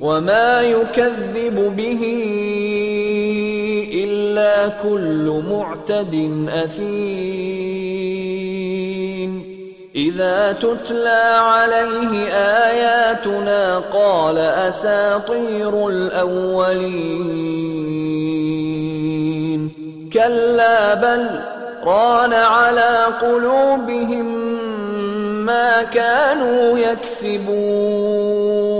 وما يكذب به إلا كل معتد أثيم. إذا تتلى عليه آياتنا قال أساطير الأولين. كلا بل ران على قلوبهم ما كانوا يكسبون.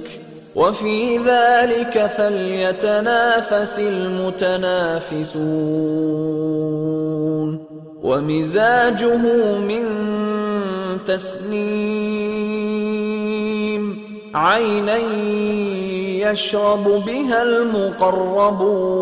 وفي ذلك فليتنافس المتنافسون. ومزاجه من تسنيم عينا يشرب بها المقربون.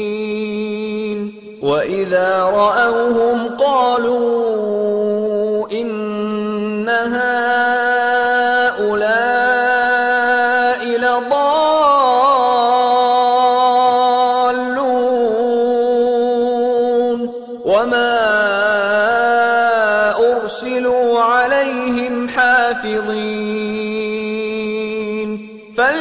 واذا راوهم قالوا ان هؤلاء لضالون وما ارسلوا عليهم حافظين